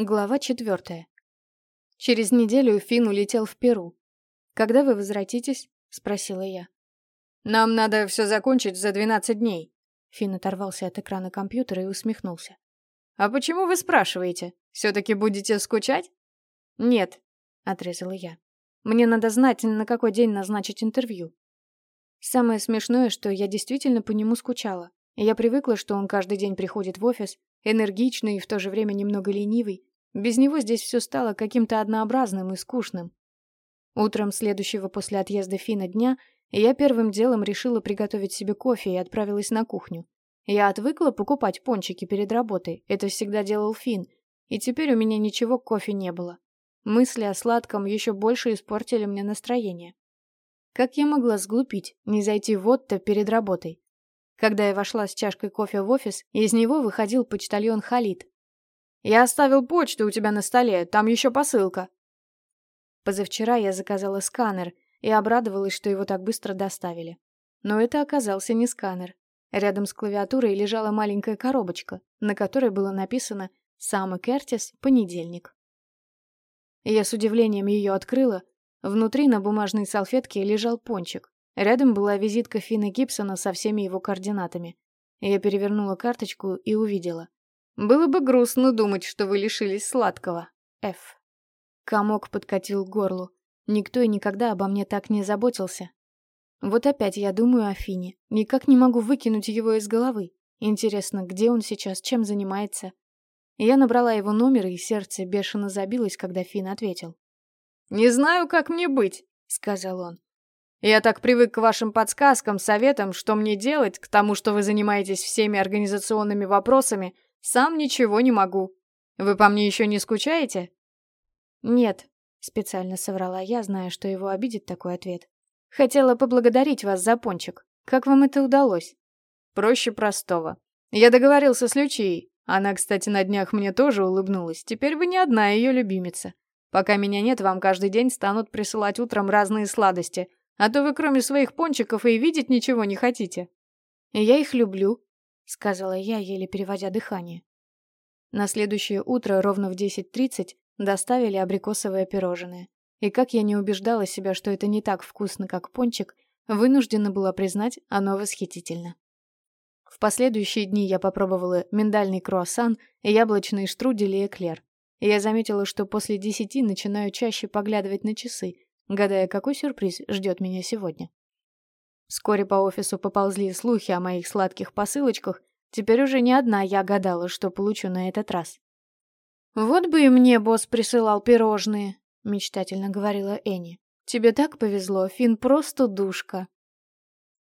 Глава четвертая. Через неделю Финн улетел в Перу. «Когда вы возвратитесь?» — спросила я. «Нам надо все закончить за двенадцать дней». Финн оторвался от экрана компьютера и усмехнулся. «А почему вы спрашиваете? Все-таки будете скучать?» «Нет», — отрезала я. «Мне надо знать, на какой день назначить интервью». Самое смешное, что я действительно по нему скучала. Я привыкла, что он каждый день приходит в офис, энергичный и в то же время немного ленивый, без него здесь все стало каким-то однообразным и скучным. Утром следующего после отъезда Фина дня я первым делом решила приготовить себе кофе и отправилась на кухню. Я отвыкла покупать пончики перед работой, это всегда делал Фин, и теперь у меня ничего к кофе не было. Мысли о сладком еще больше испортили мне настроение. Как я могла сглупить, не зайти в Отто перед работой? Когда я вошла с чашкой кофе в офис, из него выходил почтальон Халид, я оставил почту у тебя на столе, там еще посылка. Позавчера я заказала сканер и обрадовалась, что его так быстро доставили. Но это оказался не сканер. Рядом с клавиатурой лежала маленькая коробочка, на которой было написано «Сам Кертис, понедельник». Я с удивлением ее открыла. Внутри на бумажной салфетке лежал пончик. Рядом была визитка Фина Гибсона со всеми его координатами. Я перевернула карточку и увидела. Было бы грустно думать, что вы лишились сладкого. Ф. Комок подкатил к горлу. Никто и никогда обо мне так не заботился. Вот опять я думаю о Фине. Никак не могу выкинуть его из головы. Интересно, где он сейчас, чем занимается? Я набрала его номер, и сердце бешено забилось, когда Фин ответил. «Не знаю, как мне быть», — сказал он. «Я так привык к вашим подсказкам, советам, что мне делать, к тому, что вы занимаетесь всеми организационными вопросами, сам ничего не могу. Вы по мне еще не скучаете?» «Нет», — специально соврала я, зная, что его обидит такой ответ. «Хотела поблагодарить вас за пончик. Как вам это удалось?» «Проще простого. Я договорился с Лючией. Она, кстати, на днях мне тоже улыбнулась. Теперь вы не одна ее любимица. Пока меня нет, вам каждый день станут присылать утром разные сладости, а то вы кроме своих пончиков и видеть ничего не хотите». «Я их люблю», — сказала я, еле переводя дыхание. На следующее утро ровно в 10.30 доставили абрикосовое пирожное. И как я не убеждала себя, что это не так вкусно, как пончик, вынуждена была признать, оно восхитительно. В последующие дни я попробовала миндальный круассан, яблочные штрудели и эклер. И я заметила, что после десяти начинаю чаще поглядывать на часы, гадая, какой сюрприз ждет меня сегодня. Вскоре по офису поползли слухи о моих сладких посылочках. Теперь уже не одна я гадала, что получу на этот раз. «Вот бы и мне босс присылал пирожные», — мечтательно говорила Энни. «Тебе так повезло, Фин просто душка».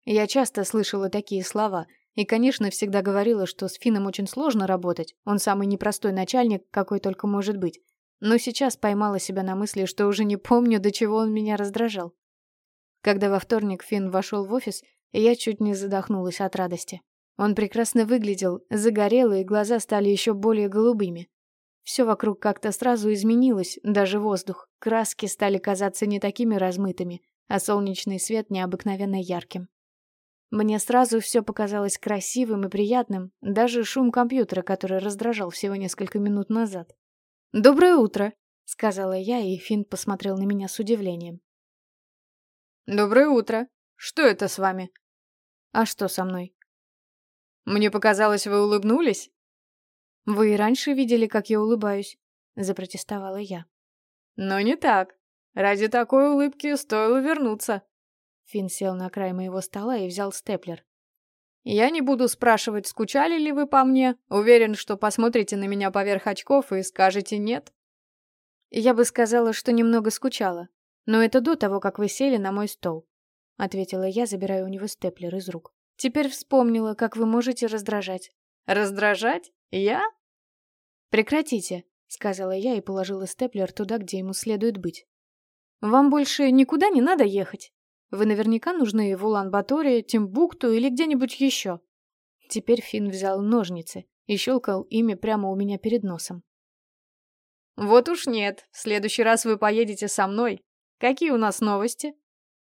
Я часто слышала такие слова, и, конечно, всегда говорила, что с Фином очень сложно работать, он самый непростой начальник, какой только может быть. Но сейчас поймала себя на мысли, что уже не помню, до чего он меня раздражал. Когда во вторник Финн вошел в офис, я чуть не задохнулась от радости. Он прекрасно выглядел, загорелый, и глаза стали еще более голубыми. Все вокруг как-то сразу изменилось, даже воздух. Краски стали казаться не такими размытыми, а солнечный свет необыкновенно ярким. Мне сразу все показалось красивым и приятным, даже шум компьютера, который раздражал всего несколько минут назад. «Доброе утро», — сказала я, и Финн посмотрел на меня с удивлением. «Доброе утро. Что это с вами?» «А что со мной?» «Мне показалось, вы улыбнулись?» «Вы и раньше видели, как я улыбаюсь», — запротестовала я. «Но не так. Ради такой улыбки стоило вернуться». Финн сел на край моего стола и взял степлер. «Я не буду спрашивать, скучали ли вы по мне. Уверен, что посмотрите на меня поверх очков и скажете «нет». Я бы сказала, что немного скучала. «Но это до того, как вы сели на мой стол», — ответила я, забирая у него степлер из рук. «Теперь вспомнила, как вы можете раздражать». «Раздражать? Я?» «Прекратите», — сказала я и положила степлер туда, где ему следует быть. «Вам больше никуда не надо ехать. Вы наверняка нужны в Улан-Баторе, Тимбукту или где-нибудь еще». Теперь Финн взял ножницы и щелкал ими прямо у меня перед носом. «Вот уж нет. В следующий раз вы поедете со мной. Какие у нас новости?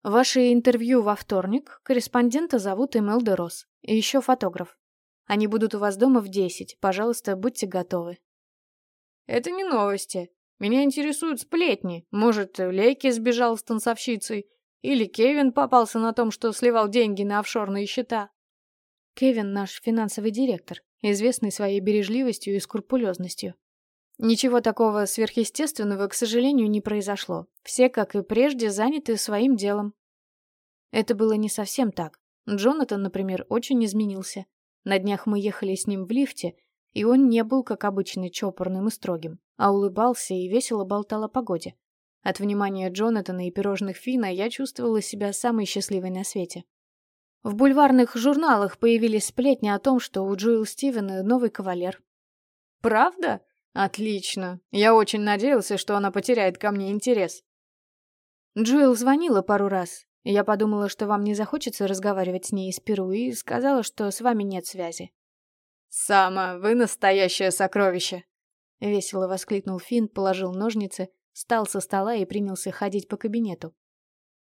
Ваше интервью во вторник. Корреспондента зовут Эмел Рос. И еще фотограф. Они будут у вас дома в десять. Пожалуйста, будьте готовы. Это не новости. Меня интересуют сплетни. Может, Лейки сбежал с танцовщицей, или Кевин попался на том, что сливал деньги на офшорные счета. Кевин наш финансовый директор, известный своей бережливостью и скрупулезностью. Ничего такого сверхъестественного, к сожалению, не произошло. Все, как и прежде, заняты своим делом. Это было не совсем так. Джонатан, например, очень изменился. На днях мы ехали с ним в лифте, и он не был, как обычно, чопорным и строгим, а улыбался и весело болтал о погоде. От внимания Джонатана и пирожных Фина я чувствовала себя самой счастливой на свете. В бульварных журналах появились сплетни о том, что у Джоэл Стивена новый кавалер. «Правда? Отлично. Я очень надеялся, что она потеряет ко мне интерес». Джоэл звонила пару раз. Я подумала, что вам не захочется разговаривать с ней из Перу, и сказала, что с вами нет связи. «Сама, вы настоящее сокровище!» Весело воскликнул Финн, положил ножницы, встал со стола и принялся ходить по кабинету.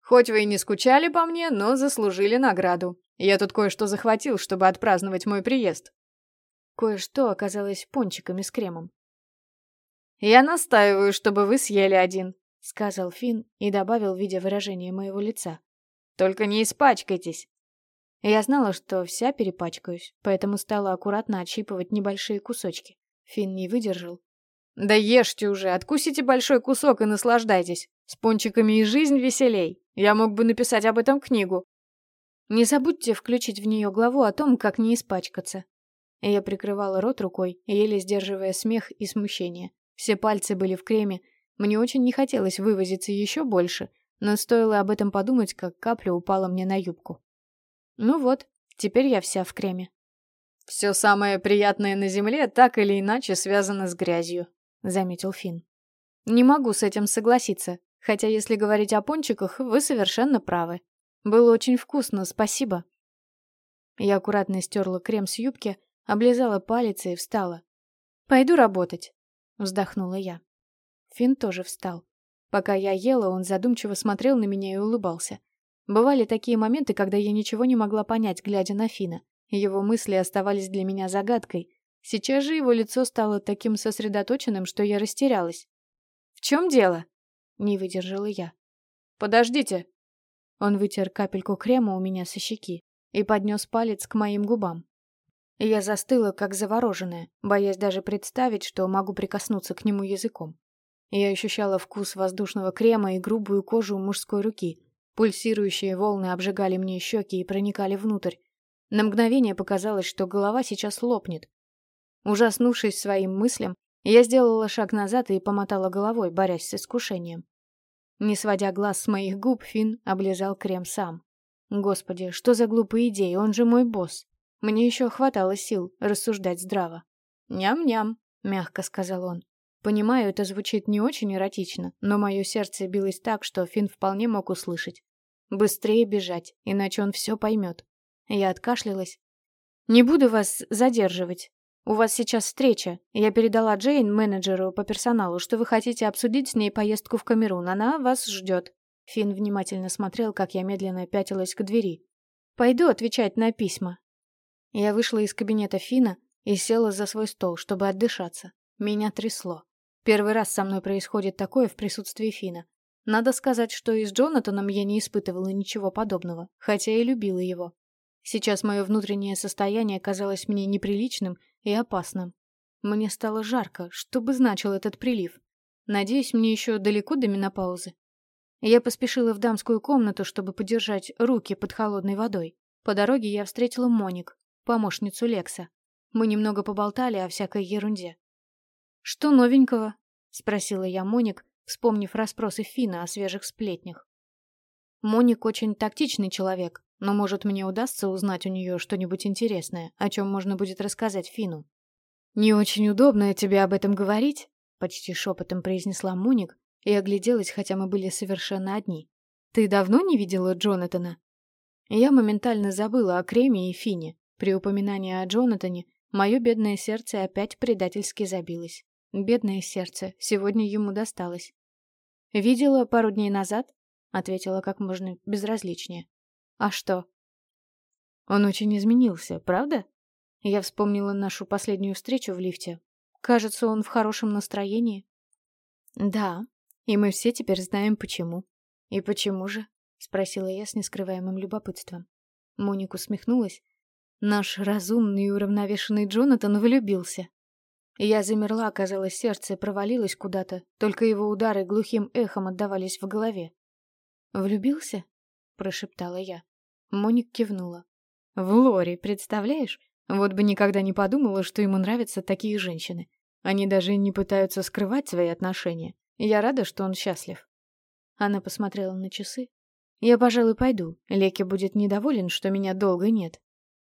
Хоть вы и не скучали по мне, но заслужили награду. Я тут кое-что захватил, чтобы отпраздновать мой приезд. Кое-что оказалось пончиками с кремом. Я настаиваю, чтобы вы съели один, сказал Финн и добавил, видя выражение моего лица. Только не испачкайтесь. Я знала, что вся перепачкаюсь, поэтому стала аккуратно отщипывать небольшие кусочки. Финн не выдержал. Да ешьте уже, откусите большой кусок и наслаждайтесь. С пончиками и жизнь веселей. Я мог бы написать об этом книгу. Не забудьте включить в нее главу о том, как не испачкаться. Я прикрывала рот рукой, еле сдерживая смех и смущение. Все пальцы были в креме. Мне очень не хотелось вывозиться еще больше, но стоило об этом подумать, как капля упала мне на юбку. Ну вот, теперь я вся в креме. «Все самое приятное на земле так или иначе связано с грязью», — заметил Финн. «Не могу с этим согласиться. Хотя, если говорить о пончиках, вы совершенно правы. Было очень вкусно, спасибо. Я аккуратно стерла крем с юбки, облизала палец и встала. «Пойду работать», — вздохнула я. Финн тоже встал. Пока я ела, он задумчиво смотрел на меня и улыбался. Бывали такие моменты, когда я ничего не могла понять, глядя на Фина. Его мысли оставались для меня загадкой. Сейчас же его лицо стало таким сосредоточенным, что я растерялась. «В чем дело?» Не выдержала я. «Подождите!» Он вытер капельку крема у меня со щеки и поднес палец к моим губам. Я застыла, как завороженная, боясь даже представить, что могу прикоснуться к нему языком. Я ощущала вкус воздушного крема и грубую кожу мужской руки. Пульсирующие волны обжигали мне щеки и проникали внутрь. На мгновение показалось, что голова сейчас лопнет. Ужаснувшись своим мыслям, я сделала шаг назад и помотала головой, борясь с искушением. Не сводя глаз с моих губ, Финн облизал крем сам. Господи, что за глупая идея, он же мой босс. Мне еще хватало сил рассуждать здраво. «Ням-ням», — мягко сказал он. Понимаю, это звучит не очень эротично, но мое сердце билось так, что Финн вполне мог услышать. Быстрее бежать, иначе он все поймет. Я откашлялась. «Не буду вас задерживать. «У вас сейчас встреча. Я передала Джейн, менеджеру по персоналу, что вы хотите обсудить с ней поездку в Камерун. Она вас ждет». Финн внимательно смотрел, как я медленно пятилась к двери. «Пойду отвечать на письма». Я вышла из кабинета Фина и села за свой стол, чтобы отдышаться. Меня трясло. Первый раз со мной происходит такое в присутствии Фина. Надо сказать, что и с Джонатаном я не испытывала ничего подобного, хотя и любила его. Сейчас мое внутреннее состояние казалось мне неприличным и опасным. Мне стало жарко, что бы значил этот прилив. Надеюсь, мне еще далеко до менопаузы. Я поспешила в дамскую комнату, чтобы подержать руки под холодной водой. По дороге я встретила Моник, помощницу Лекса. Мы немного поболтали о всякой ерунде. «Что новенького?» — спросила я Моник, вспомнив расспросы Фина о свежих сплетнях. Моник очень тактичный человек, но, может, мне удастся узнать у нее что-нибудь интересное, о чем можно будет рассказать Фину. «Не очень удобно тебе об этом говорить», — почти шепотом произнесла Муник и огляделась, хотя мы были совершенно одни. «Ты давно не видела Джонатана?» Я моментально забыла о Креме и Фине. При упоминании о Джонатане мое бедное сердце опять предательски забилось. Бедное сердце, сегодня ему досталось. «Видела пару дней назад?» — ответила как можно безразличнее. А что? Он очень изменился, правда? Я вспомнила нашу последнюю встречу в лифте. Кажется, он в хорошем настроении. Да, и мы все теперь знаем, почему. И почему же? Спросила я с нескрываемым любопытством. Моник усмехнулась. Наш разумный и уравновешенный Джонатан влюбился. Я замерла, казалось, сердце провалилось куда-то, только его удары глухим эхом отдавались в голове. «Влюбился?» — прошептала я. Моник кивнула. «В Лори, представляешь? Вот бы никогда не подумала, что ему нравятся такие женщины. Они даже не пытаются скрывать свои отношения. Я рада, что он счастлив». Она посмотрела на часы. «Я, пожалуй, пойду. Леки будет недоволен, что меня долго нет».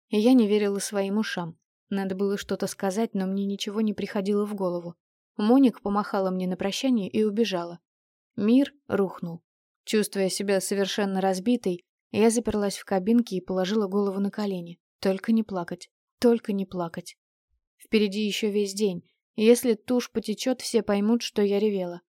И я не верила своим ушам. Надо было что-то сказать, но мне ничего не приходило в голову. Моник помахала мне на прощание и убежала. Мир рухнул. Чувствуя себя совершенно разбитой, я заперлась в кабинке и положила голову на колени. Только не плакать. Только не плакать. Впереди еще весь день. Если тушь потечет, все поймут, что я ревела.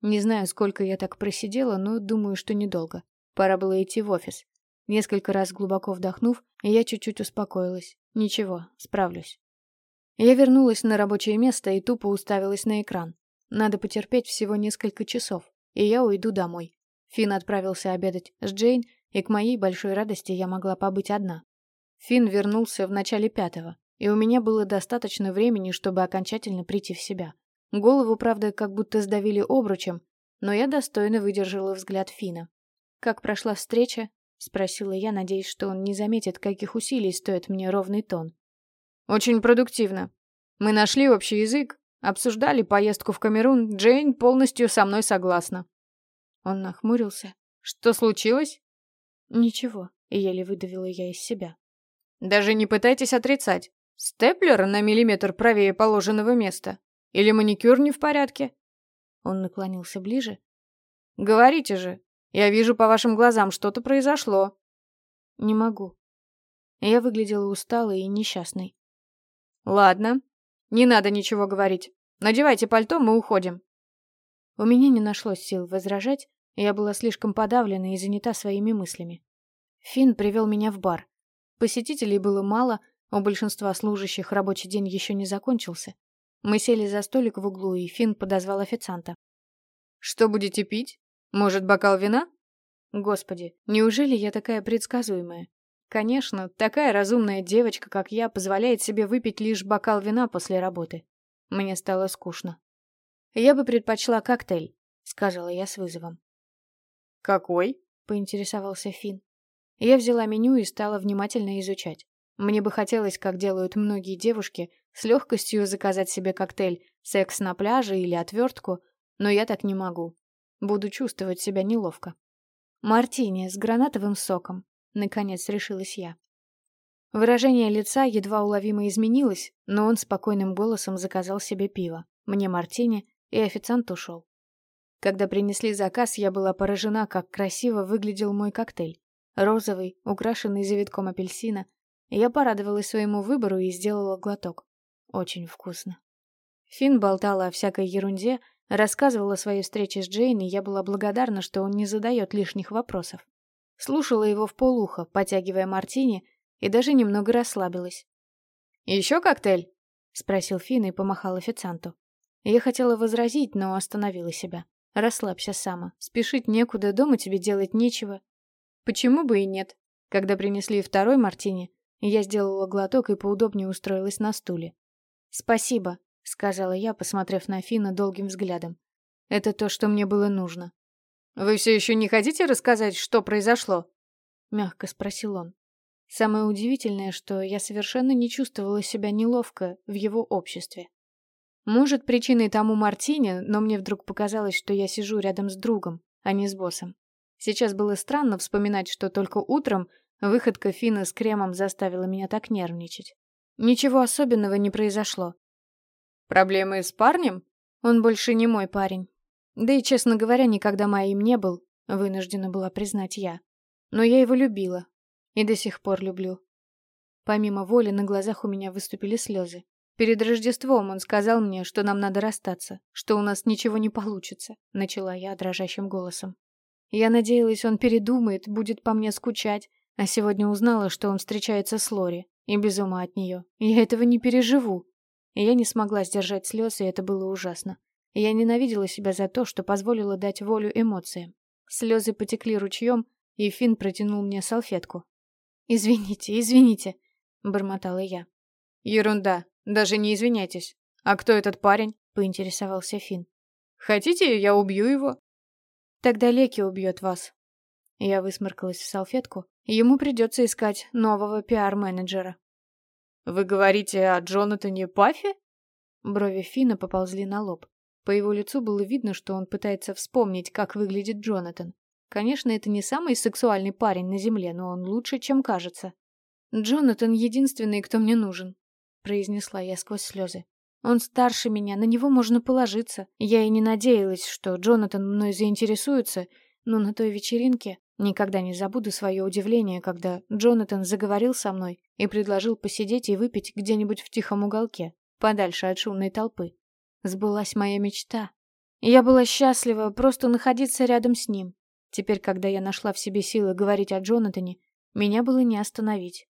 Не знаю, сколько я так просидела, но думаю, что недолго. Пора было идти в офис. Несколько раз глубоко вдохнув, я чуть-чуть успокоилась. Ничего, справлюсь. Я вернулась на рабочее место и тупо уставилась на экран. Надо потерпеть всего несколько часов, и я уйду домой. Финн отправился обедать с Джейн, и к моей большой радости я могла побыть одна. Финн вернулся в начале пятого, и у меня было достаточно времени, чтобы окончательно прийти в себя. Голову, правда, как будто сдавили обручем, но я достойно выдержала взгляд Фина. «Как прошла встреча?» — спросила я, надеясь, что он не заметит, каких усилий стоит мне ровный тон. «Очень продуктивно. Мы нашли общий язык, обсуждали поездку в Камерун, Джейн полностью со мной согласна». Он нахмурился. «Что случилось?» «Ничего», — еле выдавила я из себя. «Даже не пытайтесь отрицать. Степлер на миллиметр правее положенного места. Или маникюр не в порядке?» Он наклонился ближе. «Говорите же, я вижу по вашим глазам, что-то произошло. Не могу. Я выглядела усталой и несчастной. Ладно. Не надо ничего говорить. Надевайте пальто, мы уходим. У меня не нашлось сил возражать, я была слишком подавлена и занята своими мыслями. Финн привел меня в бар. Посетителей было мало, у большинства служащих рабочий день еще не закончился. Мы сели за столик в углу, и Финн подозвал официанта. «Что будете пить?» Может, бокал вина? Господи, неужели я такая предсказуемая? Конечно, такая разумная девочка, как я, позволяет себе выпить лишь бокал вина после работы. Мне стало скучно. Я бы предпочла коктейль, сказала я с вызовом. Какой? поинтересовался Фин. Я взяла меню и стала внимательно изучать. Мне бы хотелось, как делают многие девушки, с легкостью заказать себе коктейль «секс на пляже» или отвертку, но я так не могу. Буду чувствовать себя неловко. Мартини с гранатовым соком. Наконец решилась я. Выражение лица едва уловимо изменилось, но он спокойным голосом заказал себе пиво, мне мартини, и официант ушел. Когда принесли заказ, я была поражена, как красиво выглядел мой коктейль. Розовый, украшенный завитком апельсина. Я порадовалась своему выбору и сделала глоток. Очень вкусно. Финн болтала о всякой ерунде, Рассказывала о своей встрече с Джейн, и я была благодарна, что он не задает лишних вопросов. Слушала его в полухо, потягивая мартини, и даже немного расслабилась. «Еще коктейль?» — спросил Финн и помахал официанту. Я хотела возразить, но остановила себя. «Расслабься сама. Спешить некуда, дома тебе делать нечего». Почему бы и нет? Когда принесли второй мартини, я сделала глоток и поудобнее устроилась на стуле. «Спасибо», — сказала я, посмотрев на Фина долгим взглядом. «Это то, что мне было нужно». «Вы все еще не хотите рассказать, что произошло?» — мягко спросил он. Самое удивительное, что я совершенно не чувствовала себя неловко в его обществе. Может, причиной тому Мартине, но мне вдруг показалось, что я сижу рядом с другом, а не с боссом. Сейчас было странно вспоминать, что только утром выходка Фина с кремом заставила меня так нервничать. Ничего особенного не произошло. Проблемы с парнем? Он больше не мой парень. Да и, честно говоря, никогда моим не был, вынуждена была признать я. Но я его любила. И до сих пор люблю. Помимо воли, на глазах у меня выступили слезы. Перед Рождеством он сказал мне, что нам надо расстаться, что у нас ничего не получится, начала я дрожащим голосом. Я надеялась, он передумает, будет по мне скучать, а сегодня узнала, что он встречается с Лори, и без ума от нее. Я этого не переживу. И я не смогла сдержать слез, и это было ужасно. Я ненавидела себя за то, что позволила дать волю эмоциям. Слезы потекли ручьем, и Финн протянул мне салфетку. «Извините, извините», — бормотала я. «Ерунда, даже не извиняйтесь. А кто этот парень?» — поинтересовался Финн. «Хотите, я убью его?» «Тогда Леки убьет вас». Я высморкалась в салфетку. Ему придется искать нового пиар-менеджера. «Вы говорите о Джонатане Паффе?» Брови Фина поползли на лоб. По его лицу было видно, что он пытается вспомнить, как выглядит Джонатан. Конечно, это не самый сексуальный парень на земле, но он лучше, чем кажется. «Джонатан единственный, кто мне нужен», — произнесла я сквозь слезы. «Он старше меня, на него можно положиться. Я и не надеялась, что Джонатан мной заинтересуется, но на той вечеринке никогда не забуду свое удивление, когда Джонатан заговорил со мной и предложил посидеть и выпить где-нибудь в тихом уголке, подальше от шумной толпы. Сбылась моя мечта. Я была счастлива просто находиться рядом с ним. Теперь, когда я нашла в себе силы говорить о Джонатане, меня было не остановить.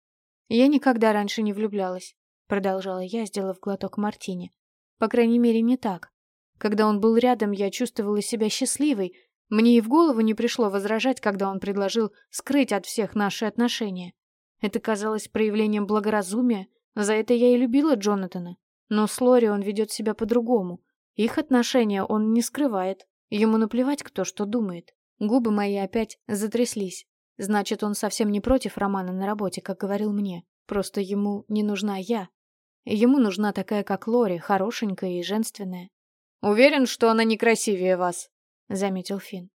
Я никогда раньше не влюблялась, продолжала я, сделав глоток мартини. По крайней мере, не так. Когда он был рядом, я чувствовала себя счастливой. Мне и в голову не пришло возражать, когда он предложил скрыть от всех наши отношения. Это казалось проявлением благоразумия, за это я и любила Джонатана. Но с Лори он ведет себя по-другому. Их отношения он не скрывает. Ему наплевать, кто что думает. Губы мои опять затряслись. Значит, он совсем не против романа на работе, как говорил мне. Просто ему не нужна я. Ему нужна такая, как Лори, хорошенькая и женственная. «Уверен, что она некрасивее вас», — заметил Финн.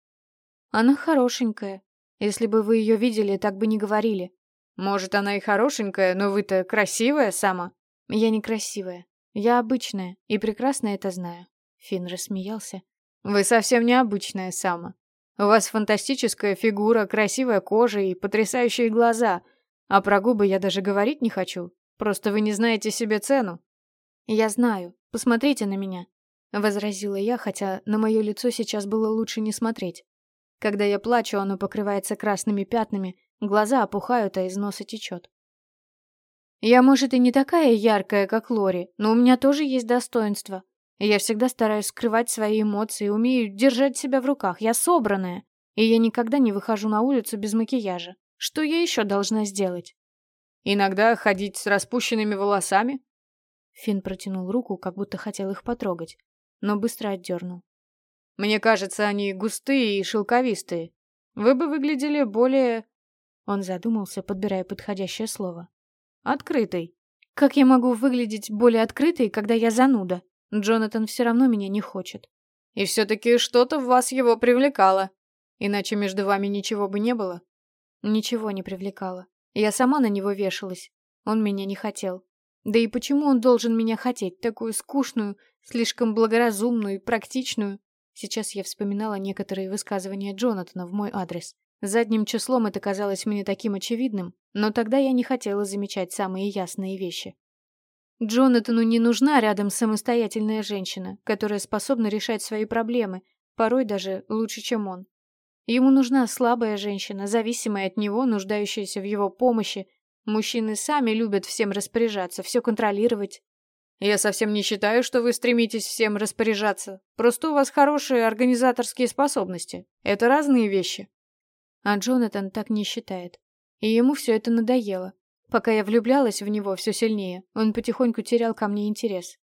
«Она хорошенькая. Если бы вы ее видели, так бы не говорили». «Может, она и хорошенькая, но вы-то красивая сама». «Я некрасивая. Я обычная и прекрасно это знаю. Финн рассмеялся. Вы совсем необычная Сама. У вас фантастическая фигура, красивая кожа и потрясающие глаза. А про губы я даже говорить не хочу. Просто вы не знаете себе цену. Я знаю. Посмотрите на меня. Возразила я, хотя на мое лицо сейчас было лучше не смотреть. Когда я плачу, оно покрывается красными пятнами, глаза опухают, а из носа течет. Я, может, и не такая яркая, как Лори, но у меня тоже есть достоинства. Я всегда стараюсь скрывать свои эмоции, умею держать себя в руках. Я собранная. И я никогда не выхожу на улицу без макияжа. Что я еще должна сделать? Иногда ходить с распущенными волосами? Финн протянул руку, как будто хотел их потрогать, но быстро отдернул. Мне кажется, они густые и шелковистые. Вы бы выглядели более... Он задумался, подбирая подходящее слово. Открытой. Как я могу выглядеть более открытой, когда я зануда? Джонатан все равно меня не хочет. И все-таки что-то в вас его привлекало. Иначе между вами ничего бы не было. Ничего не привлекало. Я сама на него вешалась. Он меня не хотел. Да и почему он должен меня хотеть, такую скучную, слишком благоразумную и практичную? Сейчас я вспоминала некоторые высказывания Джонатана в мой адрес. Задним числом это казалось мне таким очевидным, но тогда я не хотела замечать самые ясные вещи. Джонатану не нужна рядом самостоятельная женщина, которая способна решать свои проблемы, порой даже лучше, чем он. Ему нужна слабая женщина, зависимая от него, нуждающаяся в его помощи. Мужчины сами любят всем распоряжаться, все контролировать. Я совсем не считаю, что вы стремитесь всем распоряжаться. Просто у вас хорошие организаторские способности. Это разные вещи. А Джонатан так не считает. И ему все это надоело. Пока я влюблялась в него все сильнее, он потихоньку терял ко мне интерес.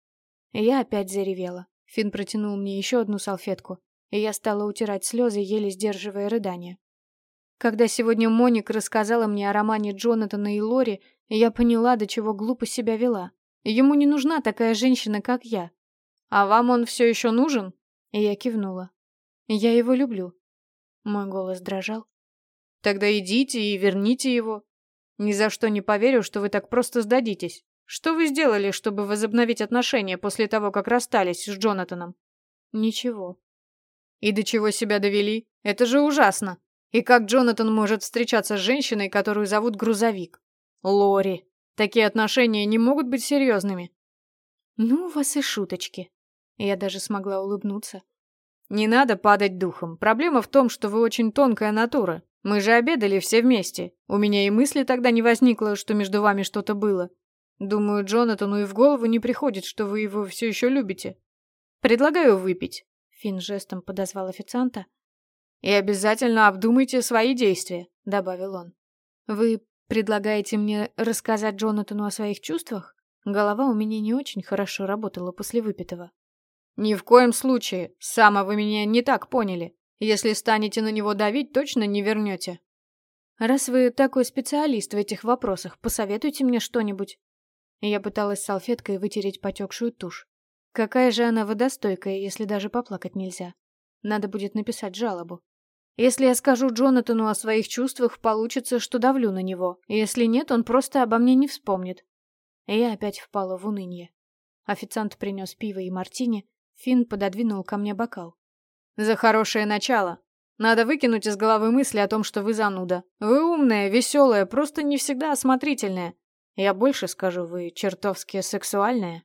Я опять заревела. Финн протянул мне еще одну салфетку, и я стала утирать слезы, еле сдерживая рыдания. Когда сегодня Моник рассказала мне о романе Джонатана и Лори, я поняла, до чего глупо себя вела. Ему не нужна такая женщина, как я. А вам он все еще нужен? И я кивнула. Я его люблю. Мой голос дрожал, Тогда идите и верните его. Ни за что не поверю, что вы так просто сдадитесь. Что вы сделали, чтобы возобновить отношения после того, как расстались с Джонатаном? Ничего. И до чего себя довели? Это же ужасно. И как Джонатан может встречаться с женщиной, которую зовут Грузовик? Лори. Такие отношения не могут быть серьезными. Ну, у вас и шуточки. Я даже смогла улыбнуться. Не надо падать духом. Проблема в том, что вы очень тонкая натура. Мы же обедали все вместе. У меня и мысли тогда не возникло, что между вами что-то было. Думаю, Джонатану и в голову не приходит, что вы его все еще любите. Предлагаю выпить. Финн жестом подозвал официанта. «И обязательно обдумайте свои действия», — добавил он. «Вы предлагаете мне рассказать Джонатану о своих чувствах? Голова у меня не очень хорошо работала после выпитого». «Ни в коем случае. Сама вы меня не так поняли. Если станете на него давить, точно не вернете». «Раз вы такой специалист в этих вопросах, посоветуйте мне что-нибудь». Я пыталась салфеткой вытереть потекшую тушь. Какая же она водостойкая, если даже поплакать нельзя. Надо будет написать жалобу. Если я скажу Джонатану о своих чувствах, получится, что давлю на него. Если нет, он просто обо мне не вспомнит. И я опять впала в уныние. Официант принес пиво и мартини. Финн пододвинул ко мне бокал. «За хорошее начало. Надо выкинуть из головы мысли о том, что вы зануда. Вы умная, веселая, просто не всегда осмотрительная. Я больше скажу, вы чертовски сексуальная».